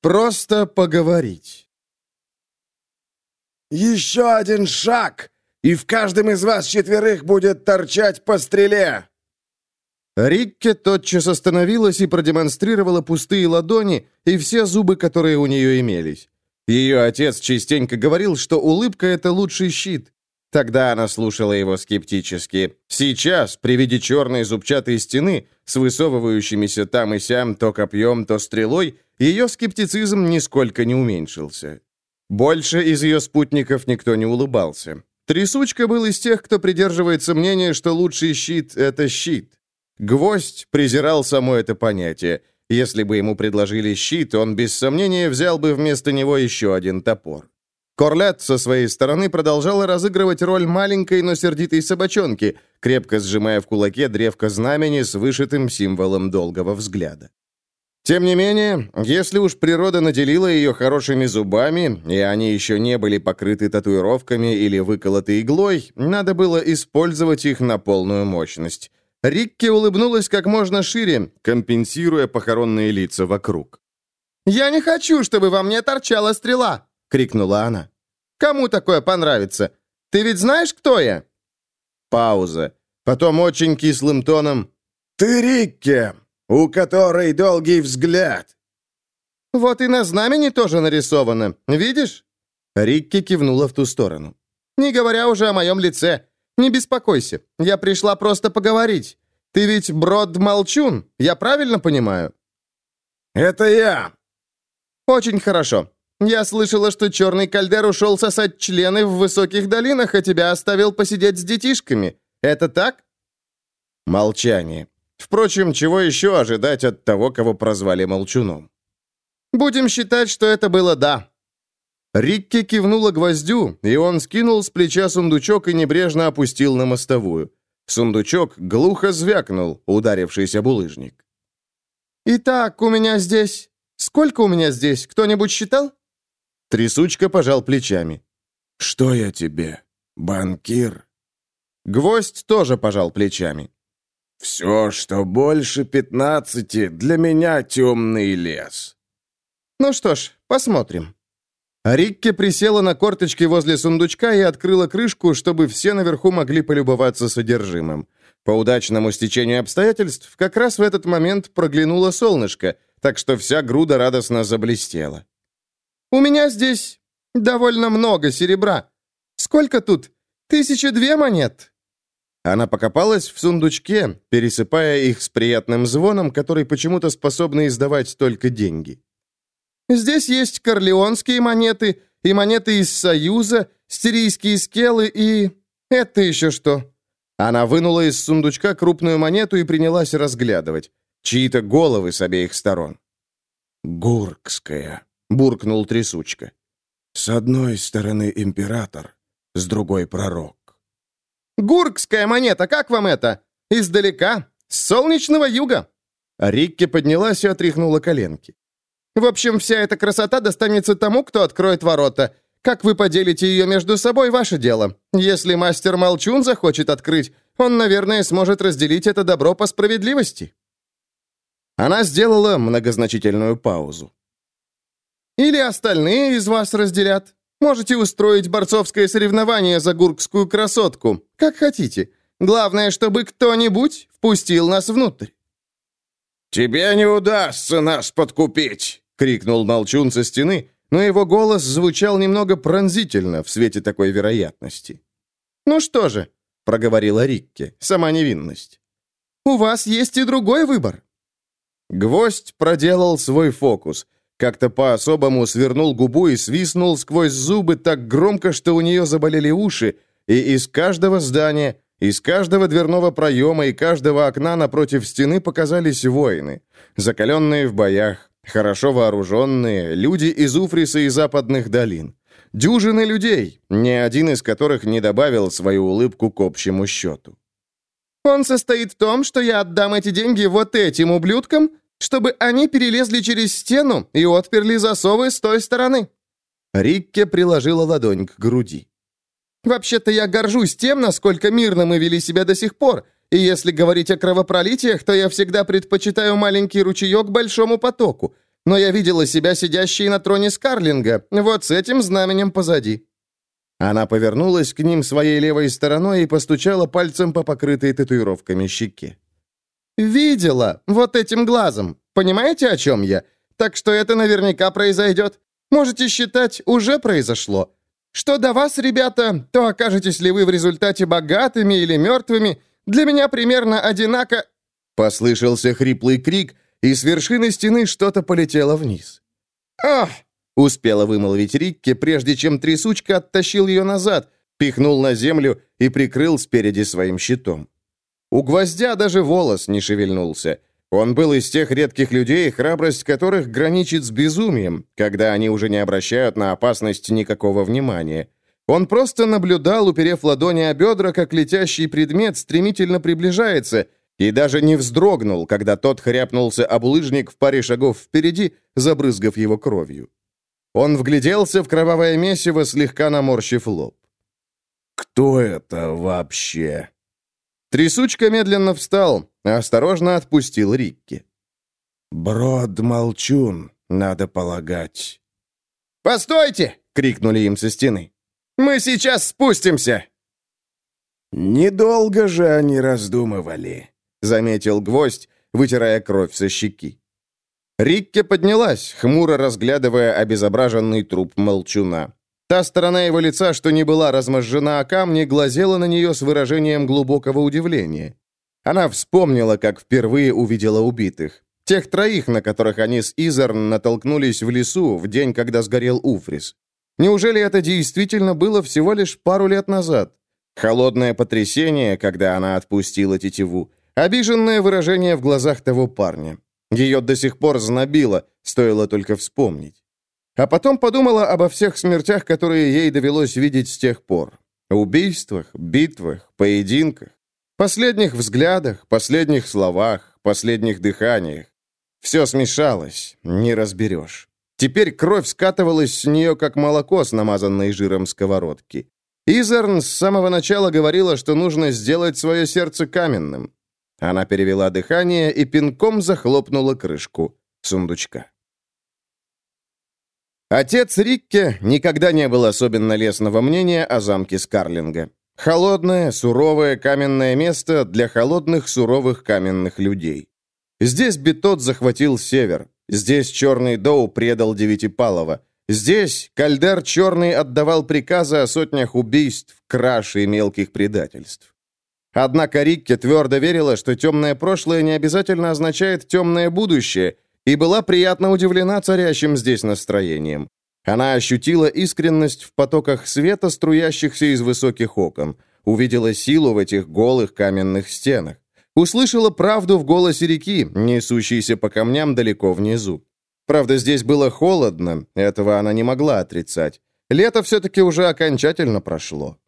Просто поговорить. «Еще один шаг, и в каждом из вас четверых будет торчать по стреле!» Рикке тотчас остановилась и продемонстрировала пустые ладони и все зубы, которые у нее имелись. Ее отец частенько говорил, что улыбка — это лучший щит. Тогда она слушала его скептически. Сейчас, при виде черной зубчатой стены, с высовывающимися там и сям то копьем, то стрелой, ее скептицизм нисколько не уменьшился. Больше из ее спутников никто не улыбался. Трясучка был из тех, кто придерживается мнения, что лучший щит — это щит. Гвоздь презирал само это понятие. Если бы ему предложили щит, он без сомнения взял бы вместо него еще один топор. Корлет со своей стороны продолжала разыгрывать роль маленькой, но сердитой собачонки, крепко сжимая в кулаке древко знамени с вышитым символом долгого взгляда. Тем не менее, если уж природа наделила ее хорошими зубами, и они еще не были покрыты татуировками или выколоты иглой, надо было использовать их на полную мощность. Рикки улыбнулась как можно шире, компенсируя похоронные лица вокруг. «Я не хочу, чтобы во мне торчала стрела!» — крикнула она. «Кому такое понравится? Ты ведь знаешь, кто я?» Пауза. Потом очень кислым тоном. «Ты Рикки, у которой долгий взгляд!» «Вот и на знамени тоже нарисовано. Видишь?» Рикки кивнула в ту сторону. «Не говоря уже о моем лице. Не беспокойся, я пришла просто поговорить. Ты ведь Брод Молчун, я правильно понимаю?» «Это я!» «Очень хорошо. Я слышала, что черный кальдер ушел сосать члены в высоких долинах, а тебя оставил посидеть с детишками. Это так?» Молчание. Впрочем, чего еще ожидать от того, кого прозвали Молчуном? «Будем считать, что это было «да». Рикки кивнула гвоздю, и он скинул с плеча сундучок и небрежно опустил на мостовую. Сундучок глухо звякнул, ударившись об улыжник. «Итак, у меня здесь... Сколько у меня здесь? Кто-нибудь считал?» Трясучка пожал плечами. «Что я тебе, банкир?» Гвоздь тоже пожал плечами. «Все, что больше пятнадцати, для меня темный лес». «Ну что ж, посмотрим». Рикки присела на корточки возле сундучка и открыла крышку, чтобы все наверху могли полюбоваться содержимым. По удачному стечению обстоятельств, как раз в этот момент проглянуло солнышко, так что вся груда радостно заблестела. «У меня здесь довольно много серебра. Сколько тут? Тысяча две монет?» Она покопалась в сундучке, пересыпая их с приятным звоном, который почему-то способны издавать только деньги. Здесь есть корлеонские монеты и монеты из Союза, стерийские скелы и... Это еще что?» Она вынула из сундучка крупную монету и принялась разглядывать. Чьи-то головы с обеих сторон. «Гуркская», — буркнул трясучка. «С одной стороны император, с другой пророк». «Гуркская монета, как вам это? Издалека, с солнечного юга». Рикки поднялась и отряхнула коленки. В общем, вся эта красота достанется тому, кто откроет ворота. Как вы поделите ее между собой, ваше дело. Если мастер Молчун захочет открыть, он, наверное, сможет разделить это добро по справедливости». Она сделала многозначительную паузу. «Или остальные из вас разделят. Можете устроить борцовское соревнование за гуркскую красотку, как хотите. Главное, чтобы кто-нибудь впустил нас внутрь». «Тебе не удастся нас подкупить!» — крикнул Молчун со стены, но его голос звучал немного пронзительно в свете такой вероятности. «Ну что же», — проговорила Рикки, сама невинность. «У вас есть и другой выбор». Гвоздь проделал свой фокус. Как-то по-особому свернул губу и свистнул сквозь зубы так громко, что у нее заболели уши, и из каждого здания, из каждого дверного проема и каждого окна напротив стены показались воины, закаленные в боях, Хорошо вооруженные, люди из Уфриса и западных долин. Дюжины людей, ни один из которых не добавил свою улыбку к общему счету. «Он состоит в том, что я отдам эти деньги вот этим ублюдкам, чтобы они перелезли через стену и отперли засовы с той стороны». Рикке приложила ладонь к груди. «Вообще-то я горжусь тем, насколько мирно мы вели себя до сих пор, и если говорить о кровопролитиях, то я всегда предпочитаю маленький ручеек большому потоку. но я видела себя сидящей на троне Скарлинга, вот с этим знаменем позади». Она повернулась к ним своей левой стороной и постучала пальцем по покрытой татуировками щеке. «Видела, вот этим глазом. Понимаете, о чем я? Так что это наверняка произойдет. Можете считать, уже произошло. Что до вас, ребята, то окажетесь ли вы в результате богатыми или мертвыми, для меня примерно одинако...» Послышался хриплый крик, и с вершины стены что-то полетело вниз. «Ах!» — успела вымолвить Рикки, прежде чем трясучка оттащил ее назад, пихнул на землю и прикрыл спереди своим щитом. У гвоздя даже волос не шевельнулся. Он был из тех редких людей, храбрость которых граничит с безумием, когда они уже не обращают на опасность никакого внимания. Он просто наблюдал, уперев ладони о бедра, как летящий предмет стремительно приближается, и даже не вздрогнул, когда тот хряпнулся об лыжник в паре шагов впереди, забрызгав его кровью. Он вгляделся в кровавое месиво, слегка наморщив лоб. «Кто это вообще?» Трясучка медленно встал, осторожно отпустил Рикки. «Брод молчун, надо полагать». «Постойте!» — крикнули им со стены. «Мы сейчас спустимся!» «Недолго же они раздумывали», — заметил гвоздь, вытирая кровь со щеки. Рикке поднялась, хмуро разглядывая обезображенный труп молчуна. Та сторона его лица, что не была разможжена о камни, глазела на нее с выражением глубокого удивления. Она вспомнила, как впервые увидела убитых. Тех троих, на которых они с Изерн натолкнулись в лесу в день, когда сгорел Уфрис. Неужели это действительно было всего лишь пару лет назад? Холодное потрясение, когда она отпустила тетиву. Обиженное выражение в глазах того парня. Ее до сих пор знобило, стоило только вспомнить. А потом подумала обо всех смертях, которые ей довелось видеть с тех пор. Убийствах, битвах, поединках, последних взглядах, последних словах, последних дыханиях. Все смешалось, не разберешь. Теперь кровь скатывалась с нее, как молоко с намазанной жиром сковородки. Изерн с самого начала говорила, что нужно сделать свое сердце каменным. Она перевела дыхание и пинком захлопнула крышку сундучка. Отец Рикке никогда не был особенно лестного мнения о замке Скарлинга. Холодное, суровое каменное место для холодных, суровых каменных людей. Здесь Бетот захватил север. Здесь Черный Доу предал Девятипалова. Здесь Кальдар Черный отдавал приказы о сотнях убийств, краж и мелких предательств. Однако Рикке твердо верила, что темное прошлое не обязательно означает темное будущее – и была приятно удивлена царящим здесь настроением. Она ощутила искренность в потоках света, струящихся из высоких окон, увидела силу в этих голых каменных стенах, услышала правду в голосе реки, несущейся по камням далеко внизу. Правда, здесь было холодно, этого она не могла отрицать. Лето все-таки уже окончательно прошло.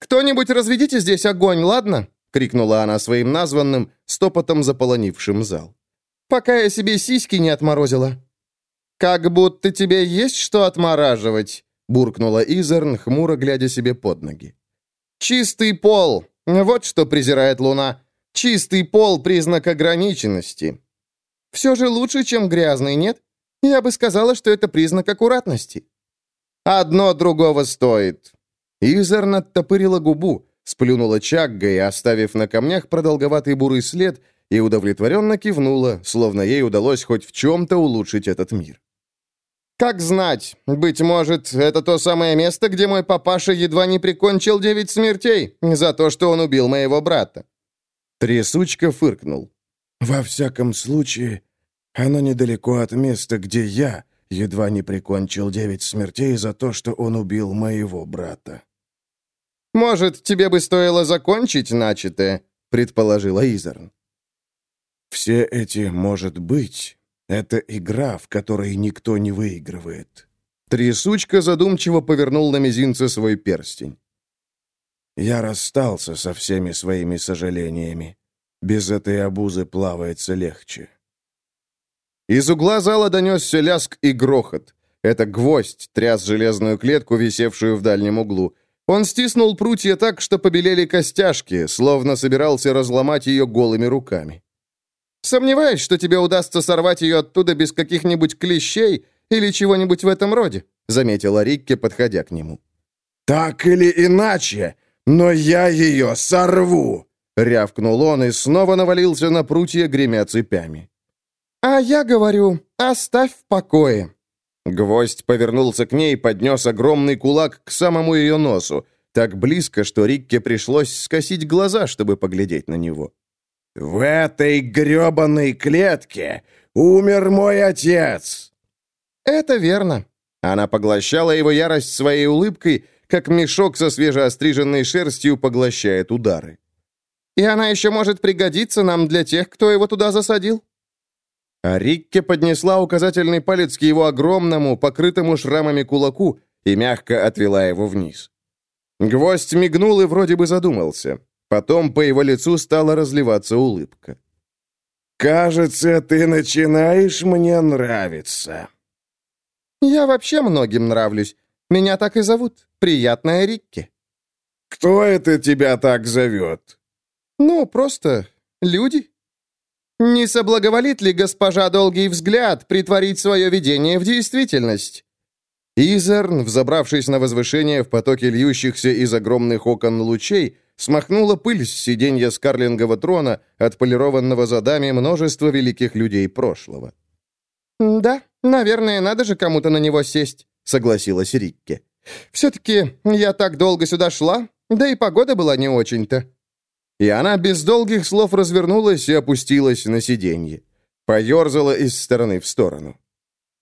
«Кто-нибудь разведите здесь огонь, ладно?» — крикнула она своим названным, стопотом заполонившим зал пока я себе сиськи не отморозила». «Как будто тебе есть что отмораживать», — буркнула Изерн, хмуро глядя себе под ноги. «Чистый пол! Вот что презирает Луна. Чистый пол — признак ограниченности. Все же лучше, чем грязный, нет? Я бы сказала, что это признак аккуратности». «Одно другого стоит». Изерн оттопырила губу, сплюнула чаггой, оставив на камнях продолговатый бурый след — и удовлетворенно кивнула, словно ей удалось хоть в чем-то улучшить этот мир. «Как знать, быть может, это то самое место, где мой папаша едва не прикончил девять смертей за то, что он убил моего брата». Трясучка фыркнул. «Во всяком случае, оно недалеко от места, где я едва не прикончил девять смертей за то, что он убил моего брата». «Может, тебе бы стоило закончить начатое?» — предположила Изерн. Все эти «может быть» — это игра, в которой никто не выигрывает. Трясучка задумчиво повернул на мизинце свой перстень. Я расстался со всеми своими сожалениями. Без этой обузы плавается легче. Из угла зала донесся ляск и грохот. Это гвоздь тряс железную клетку, висевшую в дальнем углу. Он стиснул прутья так, что побелели костяшки, словно собирался разломать ее голыми руками. Сомневаюсь, что тебе удастся сорвать ее оттуда без каких-нибудь клещей или чего-нибудь в этом роде», — заметила Рикки, подходя к нему. «Так или иначе, но я ее сорву!» — рявкнул он и снова навалился на прутья, гремя цепями. «А я говорю, оставь в покое». Гвоздь повернулся к ней и поднес огромный кулак к самому ее носу, так близко, что Рикке пришлось скосить глаза, чтобы поглядеть на него. «В этой гребаной клетке умер мой отец!» «Это верно». Она поглощала его ярость своей улыбкой, как мешок со свежеостриженной шерстью поглощает удары. «И она еще может пригодиться нам для тех, кто его туда засадил?» А Рикке поднесла указательный палец к его огромному, покрытому шрамами кулаку и мягко отвела его вниз. Гвоздь мигнул и вроде бы задумался. Потом по его лицу стала разливаться улыбка. «Кажется, ты начинаешь мне нравиться». «Я вообще многим нравлюсь. Меня так и зовут. Приятная Рикки». «Кто это тебя так зовет?» «Ну, просто люди». «Не соблаговолит ли госпожа Долгий Взгляд притворить свое видение в действительность?» Изерн, взобравшись на возвышение в потоке льющихся из огромных окон лучей, смахнула пыль с сиденья Скарлингового трона, отполированного задами множества великих людей прошлого. «Да, наверное, надо же кому-то на него сесть», — согласилась Рикке. «Все-таки я так долго сюда шла, да и погода была не очень-то». И она без долгих слов развернулась и опустилась на сиденье. Поерзала из стороны в сторону.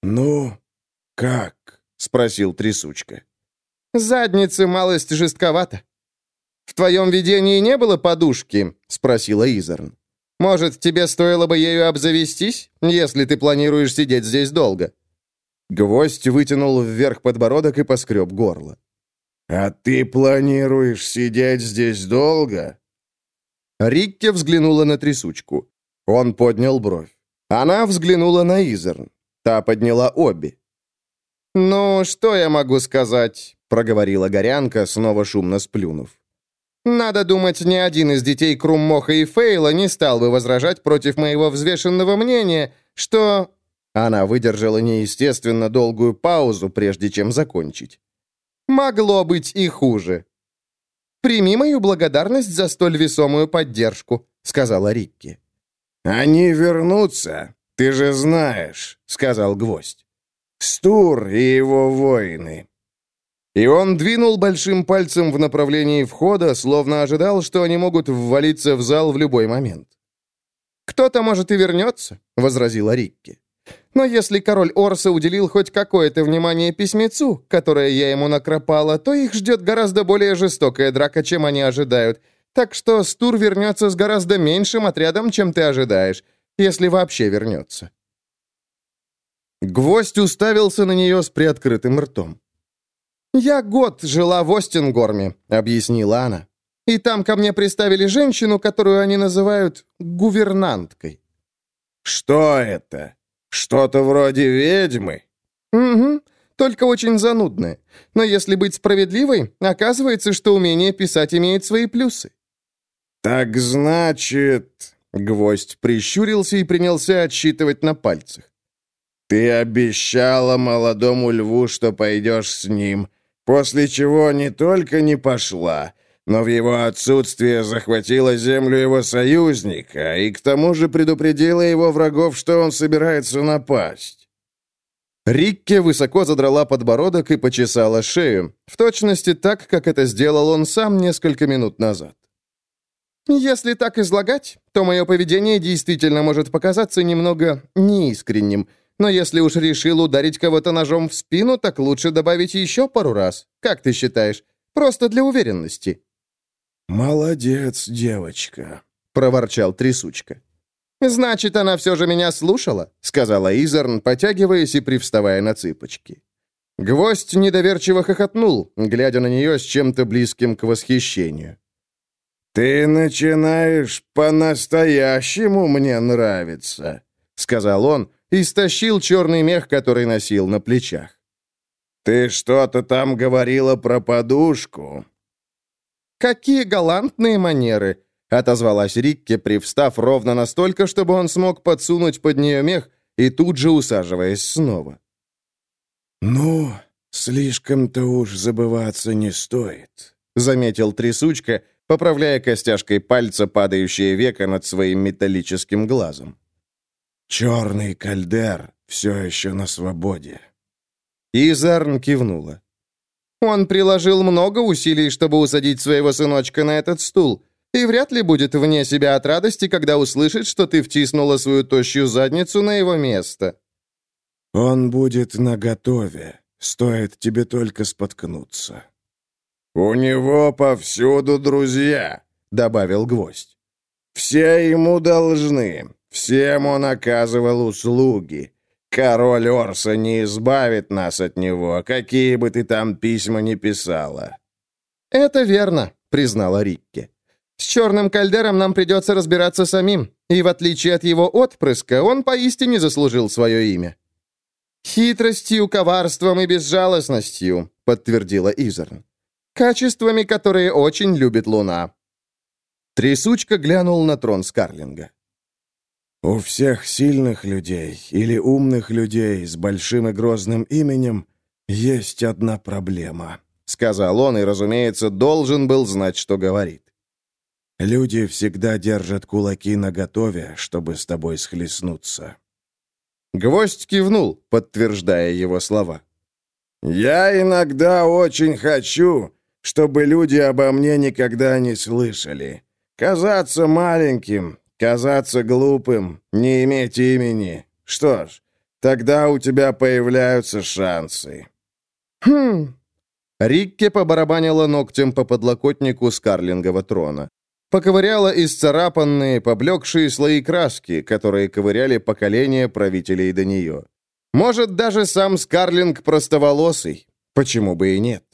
«Ну, как?» — спросил трясучка. «Задницы малость жестковато», «В твоем видении не было подушки?» — спросила Изерн. «Может, тебе стоило бы ею обзавестись, если ты планируешь сидеть здесь долго?» Гвоздь вытянул вверх подбородок и поскреб горло. «А ты планируешь сидеть здесь долго?» Рикке взглянула на трясучку. Он поднял бровь. Она взглянула на Изерн. Та подняла обе. «Ну, что я могу сказать?» — проговорила Горянка, снова шумно сплюнув. Надо думать, ни один из детей Круммоха и Фейла не стал бы возражать против моего взвешенного мнения, что...» Она выдержала неестественно долгую паузу, прежде чем закончить. «Могло быть и хуже». «Прими мою благодарность за столь весомую поддержку», — сказала Рикки. «Они вернутся, ты же знаешь», — сказал Гвоздь. «Стур и его воины. И он двинул большим пальцем в направлении входа, словно ожидал, что они могут ввалиться в зал в любой момент. «Кто-то, может, и вернется», — возразила Рикки. «Но если король Орса уделил хоть какое-то внимание письмецу, которое я ему накропала, то их ждет гораздо более жестокая драка, чем они ожидают. Так что Стур вернется с гораздо меньшим отрядом, чем ты ожидаешь, если вообще вернется». Гвоздь уставился на нее с приоткрытым ртом. «Я год жила в Остингорме», — объяснила она. «И там ко мне приставили женщину, которую они называют гувернанткой». «Что это? Что-то вроде ведьмы?» «Угу, только очень занудная. Но если быть справедливой, оказывается, что умение писать имеет свои плюсы». «Так значит...» Гвоздь прищурился и принялся отсчитывать на пальцах. «Ты обещала молодому льву, что пойдешь с ним, После чего не только не пошла, но в его отсутствие захватила землю его союзника и к тому же предупредила его врагов, что он собирается напасть. Рикке высоко задрала подбородок и почесала шею, в точности так, как это сделал он сам несколько минут назад. «Если так излагать, то мое поведение действительно может показаться немного неискренним, но если уж решил ударить кого-то ножом в спину, так лучше добавить еще пару раз. Как ты считаешь? Просто для уверенности». «Молодец, девочка», — проворчал трясучка. «Значит, она все же меня слушала», — сказала Изерн, потягиваясь и привставая на цыпочки. Гвоздь недоверчиво хохотнул, глядя на нее с чем-то близким к восхищению. «Ты начинаешь по-настоящему мне нравиться», — сказал он, и стащил черный мех, который носил на плечах. «Ты что-то там говорила про подушку?» «Какие галантные манеры! — отозвалась Рикке, привстав ровно настолько, чтобы он смог подсунуть под нее мех и тут же усаживаясь снова. «Ну, слишком-то уж забываться не стоит», — заметил трясучка, поправляя костяшкой пальца падающее веко над своим металлическим глазом. «Черный кальдер все еще на свободе». Изарн кивнула. «Он приложил много усилий, чтобы усадить своего сыночка на этот стул, и вряд ли будет вне себя от радости, когда услышит, что ты втиснула свою тощую задницу на его место». «Он будет наготове, стоит тебе только споткнуться». «У него повсюду друзья», — добавил гвоздь. «Все ему должны, всем он оказывал услуги. Король Орса не избавит нас от него, какие бы ты там письма ни писала». «Это верно», — признала Рикки. «С черным кальдером нам придется разбираться самим, и в отличие от его отпрыска, он поистине заслужил свое имя». «Хитростью, коварством и безжалостностью», — подтвердила Изерн. «Качествами, которые очень любит Луна». Трясучка глянул на трон Скарлинга. У всех сильных людей или умных людей с большим и грозным именем есть одна проблема», — сказал он и, разумеется, должен был знать, что говорит. «Люди всегда держат кулаки наготове, чтобы с тобой схлестнуться». Гвоздь кивнул, подтверждая его слова. «Я иногда очень хочу, чтобы люди обо мне никогда не слышали. Казаться маленьким, Казаться глупым, не иметь имени. Что ж, тогда у тебя появляются шансы». «Хм...» Рикке побарабанила ногтем по подлокотнику Скарлингового трона. Поковыряла исцарапанные, поблекшие слои краски, которые ковыряли поколения правителей до нее. Может, даже сам Скарлинг простоволосый. Почему бы и нет?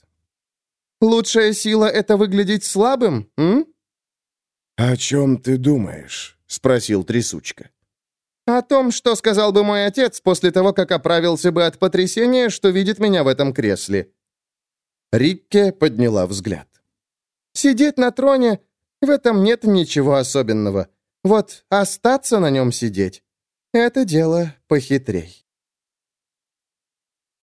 «Лучшая сила — это выглядеть слабым, м?» «О чем ты думаешь?» — спросил трясучка. «О том, что сказал бы мой отец после того, как оправился бы от потрясения, что видит меня в этом кресле». Рикке подняла взгляд. «Сидеть на троне — в этом нет ничего особенного. Вот остаться на нем сидеть — это дело похитрей».